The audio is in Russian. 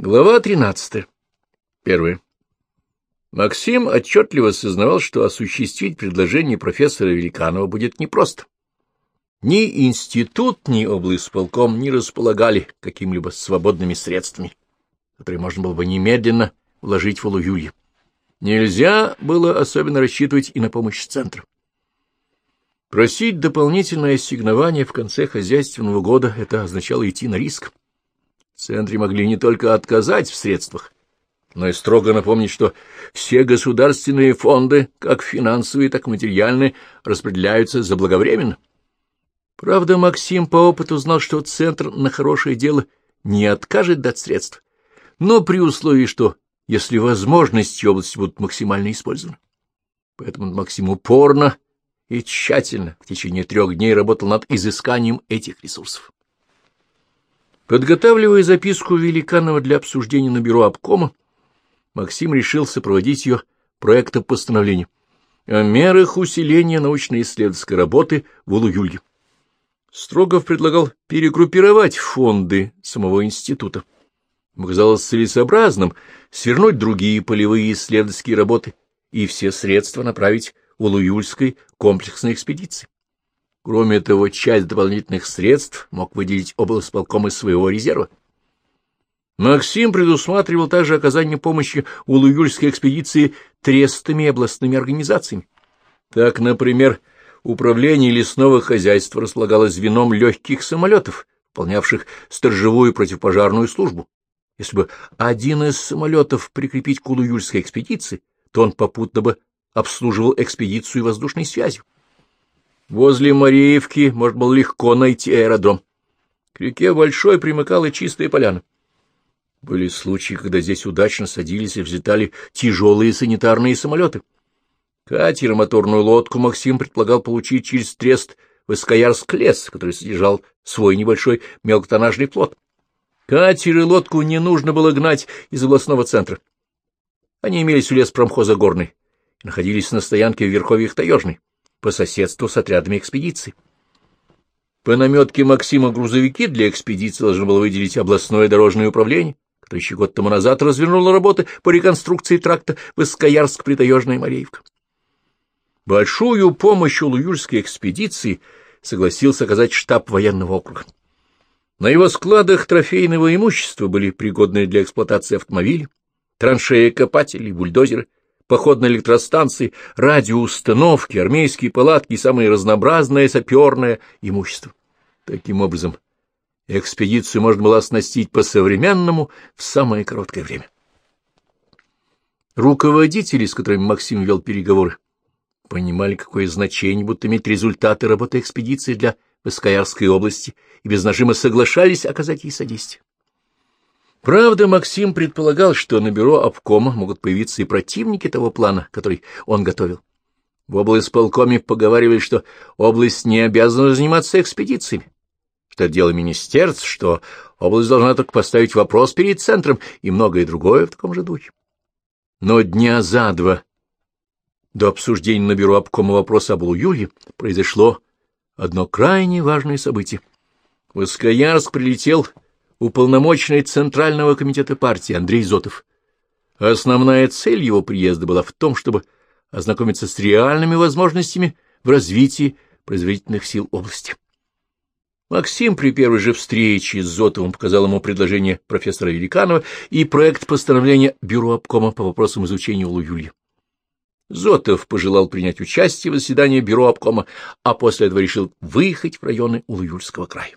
Глава 13. Первое. Максим отчетливо осознавал, что осуществить предложение профессора Великанова будет непросто. Ни институт, ни облсполком не располагали какими-либо свободными средствами, которые можно было бы немедленно вложить в Улу-Юлье. Нельзя было особенно рассчитывать и на помощь центра. Просить дополнительное ассигнование в конце хозяйственного года — это означало идти на риск. В центре могли не только отказать в средствах, но и строго напомнить, что все государственные фонды, как финансовые, так и материальные, распределяются заблаговременно. Правда, Максим по опыту знал, что Центр на хорошее дело не откажет дать средств, но при условии, что если возможности области будут максимально использованы. Поэтому Максим упорно и тщательно в течение трех дней работал над изысканием этих ресурсов. Подготавливая записку Великанова для обсуждения на бюро обкома, Максим решил сопроводить ее проектом постановления о мерах усиления научно-исследовательской работы в Улу-Юлье. Строгов предлагал перегруппировать фонды самого института. Ему казалось целесообразным свернуть другие полевые исследовательские работы и все средства направить в Улуюльской комплексной экспедиции. Кроме того, часть дополнительных средств мог выделить облсполком из своего резерва. Максим предусматривал также оказание помощи Улуюльской экспедиции трестами и областными организациями. Так, например, Управление лесного хозяйства располагало звеном легких самолетов, выполнявших сторожевую противопожарную службу. Если бы один из самолетов прикрепить к Улуюльской экспедиции, то он попутно бы обслуживал экспедицию воздушной связью. Возле Мареевки можно было легко найти аэродром. К реке Большой примыкала чистая поляна. Были случаи, когда здесь удачно садились и взлетали тяжелые санитарные самолеты. Катер и моторную лодку Максим предполагал получить через трест в Искаярск-лес, который содержал свой небольшой мелкотоннажный плот. Катер и лодку не нужно было гнать из областного центра. Они имелись у леспромхоза Горный и находились на стоянке в Верховьях Таежной по соседству с отрядами экспедиции. По наметке Максима грузовики для экспедиции должно было выделить областное дорожное управление, которое еще год тому назад развернуло работы по реконструкции тракта Воскоярск-Притаежная Мореевка. Большую помощь Улуюльской экспедиции согласился оказать штаб военного округа. На его складах трофейного имущества были пригодные для эксплуатации автомобили, траншеи копатели, бульдозеры, походные электростанции, радиоустановки, армейские палатки и самое разнообразное саперное имущество. Таким образом, экспедицию можно было оснастить по-современному в самое короткое время. Руководители, с которыми Максим вел переговоры, понимали, какое значение будут иметь результаты работы экспедиции для Воскоярской области и без нажима соглашались оказать ей содействие. Правда, Максим предполагал, что на бюро обкома могут появиться и противники того плана, который он готовил. В облсполкоме поговаривали, что область не обязана заниматься экспедициями, что это дело министерств, что область должна только поставить вопрос перед центром и многое другое в таком же духе. Но дня за два до обсуждения на бюро обкома вопроса об Луюле произошло одно крайне важное событие. В Искаярск прилетел уполномоченный Центрального комитета партии Андрей Зотов. Основная цель его приезда была в том, чтобы ознакомиться с реальными возможностями в развитии производительных сил области. Максим при первой же встрече с Зотовым показал ему предложение профессора Великанова и проект постановления Бюро обкома по вопросам изучения Улу-Юлья. Зотов пожелал принять участие в заседании Бюро обкома, а после этого решил выехать в районы Улуюльского края.